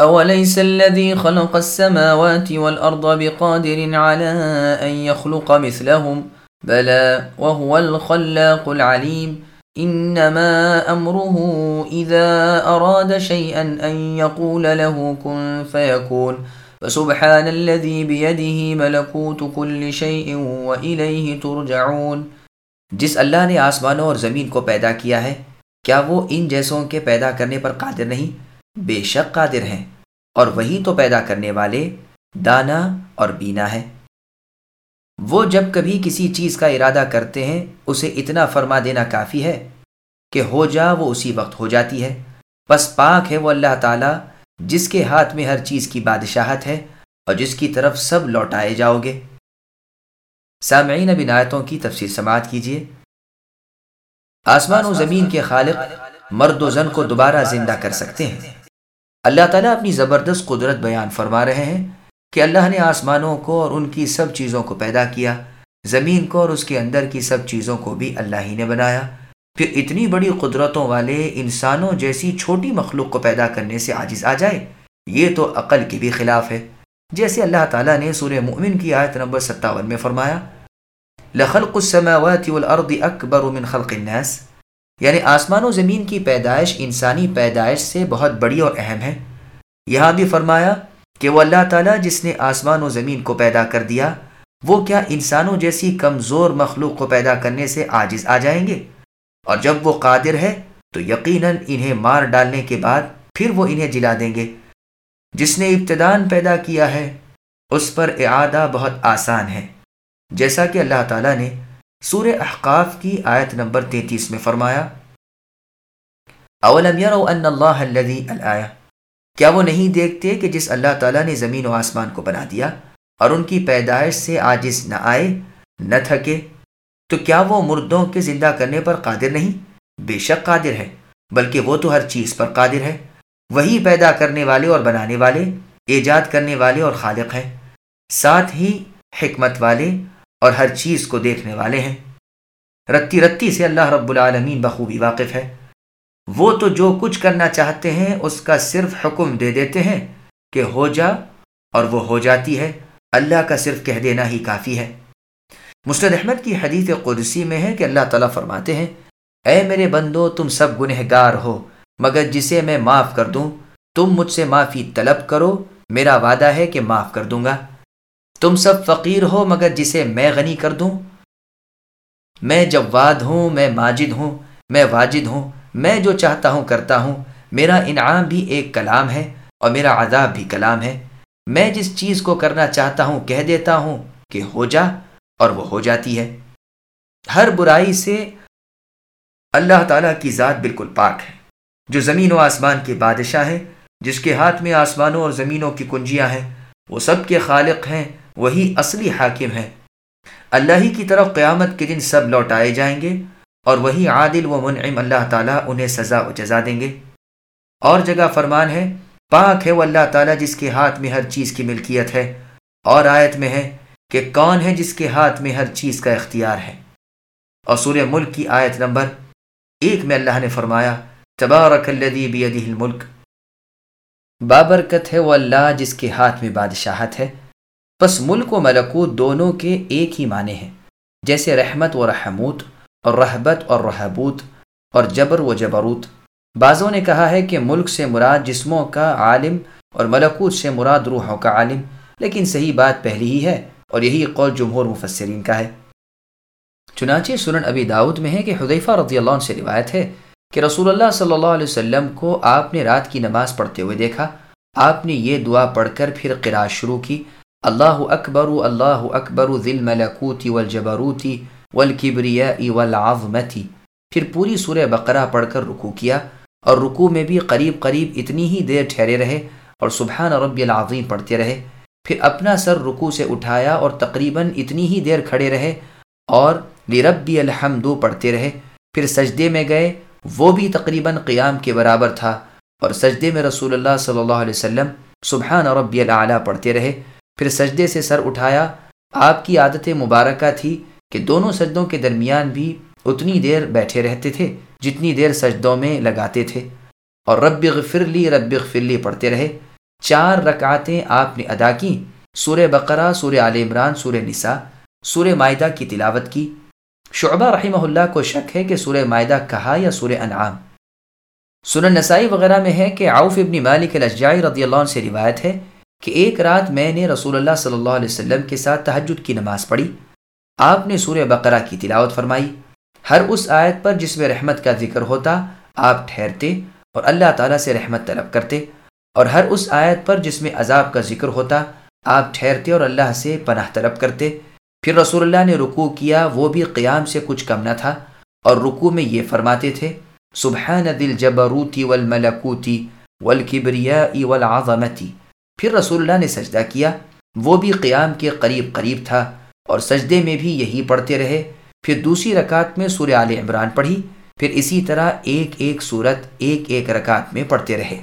أوليس الذي خلق السماوات والأرض بقادر على أن يخلق مثلهم؟ بلى وهو الخلاق العليم. إنما أمره إذا أراد شيئا أن يقول له كن فيكون. فسبحان الذي بيده ملكوت كل شيء وإليه ترجعون. جس اللہ نے آسمانوں اور زمین کو پیدا کیا ہے کیا وہ ان جیسوں کے پیدا کرنے پر قادر نہیں؟ بے شک قادر ہیں۔ اور وہی تو پیدا کرنے والے دانا اور بینا ہے۔ وہ جب کبھی کسی چیز کا ارادہ کرتے ہیں، اسے اتنا فرما دینا کافی ہے کہ ہو جا، وہ اسی وقت ہو جاتی ہے۔ بس پاک ہے وہ اللہ تعالیٰ، جس کے ہاتھ میں ہر چیز کی بادشاہت ہے اور جس کی طرف سب لوٹائے جاؤ گے۔ سامعین آیتوں کی تفسیر سماعت کیجیے۔ آسمان و زمین کے خالق مرد و زن کو دوبارہ زندہ کر سکتے ہیں۔ اللہ تعالیٰ اپنی زبردست قدرت بیان فرما رہے ہیں کہ اللہ نے آسمانوں کو اور ان کی سب چیزوں کو پیدا کیا، زمین کو اور اس کے اندر کی سب چیزوں کو بھی اللہ ہی نے بنایا۔ پھر اتنی بڑی قدرتوں والے انسانوں جیسی چھوٹی مخلوق کو پیدا کرنے سے عاجز آ جائے، یہ تو عقل کے بھی خلاف ہے۔ جیسے اللہ تعالیٰ نے سورہ مؤمن کی آیت نمبر ستاون میں فرمایا، لخلق السماوات والارض اکبر من خلق الناس یعنی آسمان و زمین کی پیدائش انسانی پیدائش سے بہت بڑی اور اہم ہے۔ یہاں بھی فرمایا کہ وہ اللہ تعالیٰ جس نے آسمان و زمین کو پیدا کر دیا، وہ کیا انسانوں جیسی کمزور مخلوق کو پیدا کرنے سے عاجز آ جائیں گے؟ اور جب وہ قادر ہے، تو یقیناً انہیں مار ڈالنے کے بعد پھر وہ انہیں جلا دیں گے۔ جس نے ابتدان پیدا کیا ہے، اس پر اعادہ بہت آسان ہے۔ جیسا کہ اللہ تعالیٰ نے سورہ احقاف کی آیت نمبر تینتیس میں فرمایا، اولم ان اللہ کیا وہ نہیں دیکھتے کہ جس اللہ تعالیٰ نے زمین و آسمان کو بنا دیا اور ان کی پیدائش سے آجز نہ آئے، نہ تھکے؟ تو کیا وہ مردوں کے زندہ کرنے پر قادر نہیں؟ بے شک قادر ہے، بلکہ وہ تو ہر چیز پر قادر ہے، وہی پیدا کرنے والے اور بنانے والے، ایجاد کرنے والے اور خالق ہیں، ساتھ ہی حکمت والے اور ہر چیز کو دیکھنے والے ہیں۔ رتی رتی سے اللہ رب العالمین بخوبی واقف ہے۔ وہ تو جو کچھ کرنا چاہتے ہیں، اس کا صرف حکم دے دیتے ہیں کہ ہو جا اور وہ ہو جاتی ہے۔ اللہ کا صرف کہہ دینا ہی کافی ہے۔ مستد احمد کی حدیث قدسی میں ہے کہ اللہ تعالیٰ فرماتے ہیں، اے میرے بندو، تم سب گنہ گار ہو، مگر جسے میں معاف کر دوں، تم مجھ سے معافی طلب کرو۔ میرا وعدہ ہے کہ معاف کر دوں گا۔ تم سب فقیر ہو مگر جسے میں غنی کر دوں۔ میں جواد ہوں، میں ماجد ہوں، میں واجد ہوں، میں جو چاہتا ہوں کرتا ہوں۔ میرا انعام بھی ایک کلام ہے اور میرا عذاب بھی کلام ہے۔ میں جس چیز کو کرنا چاہتا ہوں، کہہ دیتا ہوں کہ ہو جا اور وہ ہو جاتی ہے۔ ہر برائی سے اللہ تعالیٰ کی ذات بالکل پاک ہے، جو زمین و آسمان کے بادشاہ ہے، جس کے ہاتھ میں آسمانوں اور زمینوں کی کنجیاں ہیں۔ وہ سب کے خالق ہیں وہی اصلی حاکم ہیں۔ اللہ ہی کی طرف قیامت کے دن سب لوٹائے جائیں گے اور وہی عادل و منعم اللہ تعالیٰ انہیں سزا و جزا دیں گے۔ اور جگہ فرمان ہے، پاک ہے وہ اللہ تعالیٰ جس کے ہاتھ میں ہر چیز کی ملکیت ہے۔ اور آیت میں ہے کہ کون ہے جس کے ہاتھ میں ہر چیز کا اختیار ہے۔ اور سورہ ملک کی آیت نمبر ایک میں اللہ نے فرمایا، تبارک الذی بیدہ الملک۔ بابرکت ہے وہ اللہ جس کے ہاتھ میں بادشاہت ہے۔ پس ملک و ملکوت دونوں کے ایک ہی معنی ہیں۔ جیسے رحمت و رحموت اور رحبت اور رحبوت اور جبر و جبروت۔ بعضوں نے کہا ہے کہ ملک سے مراد جسموں کا عالم اور ملکوت سے مراد روحوں کا عالم، لیکن صحیح بات پہلی ہی ہے اور یہی قول جمہور مفسرین کا ہے۔ چنانچہ سنن ابی داود میں ہے کہ حدیفہ رضی اللہ عنہ سے روایت ہے کہ رسول اللہ صلی اللہ علیہ وسلم کو آپ نے رات کی نماز پڑھتے ہوئے دیکھا، آپ نے یہ دعا پڑھ کر پھر قرآن شروع کی اللہ اکبر اللہ اکبر ذل ملکوتی والجبروتی والکبریاء والعظمتی پھر پوری سورہ بقرہ پڑھ کر رکو کیا اور رکو میں بھی قریب قریب اتنی ہی دیر ٹھہرے رہے اور سبحان ربی العظیم پڑھتے رہے۔ پھر اپنا سر رکو سے اٹھایا اور تقریباً اتنی ہی دیر کھڑے رہے اور لربی الحمدو پڑھتے رہے۔ پھر سجدے میں گئے، وہ بھی تقریباً قیام کے برابر تھا اور سجدے میں رسول اللہ صلی اللہ علیہ وسلم سبحان ربی العلیٰ پڑھتے رہے۔ پھر سجدے سے سر اٹھایا، آپ کی عادت مبارکہ تھی کہ دونوں سجدوں کے درمیان بھی اتنی دیر بیٹھے رہتے تھے جتنی دیر سجدوں میں لگاتے تھے۔ اور رب غفر لی، رب غفر لی پڑھتے رہے۔ چار رکعتیں آپ نے ادا کی سورہ بقرہ، سورہ عال عمران، سورہ نساء، سورہ معدہ کی تلاوت کی۔ شعبہ رحمہ اللہ کو شک ہے کہ سورہ معدہ کہا یا سورہ انعام۔ سنن نسائی وغیرہ میں ہے کہ عوف ابن مالک الجائی رضی اللہ عنہ سے روایت ہے کہ ایک رات میں نے رسول اللہ صلی اللہ علیہ وسلم کے ساتھ تحجد کی نماز پڑھی۔ آپ نے سورہ بقرہ کی تلاوت فرمائی۔ ہر اس آیت پر جس میں رحمت کا ذکر ہوتا، آپ ٹھہرتے اور اللہ تعالیٰ سے رحمت طلب کرتے۔ اور ہر اس آیت پر جس میں عذاب کا ذکر ہوتا، آپ ٹھہرتے اور اللہ سے پناہ طلب کرتے۔ پھر رسول اللہ نے رکوع کیا، وہ بھی قیام سے کچھ کم نہ تھا۔ اور رکوع میں یہ فرماتے تھے، سبحان دل جبروتی والملکوتی والکبریائی والعظمتی پھر رسول اللہ نے سجدہ کیا۔ وہ بھی قیام کے قریب قریب تھا اور سجدے میں بھی یہی پڑھتے رہے۔ پھر دوسری رکعت میں سورہ آل عمران پڑھی۔ پھر اسی طرح ایک ایک صورت ایک ایک رکعت میں پڑھتے رہے۔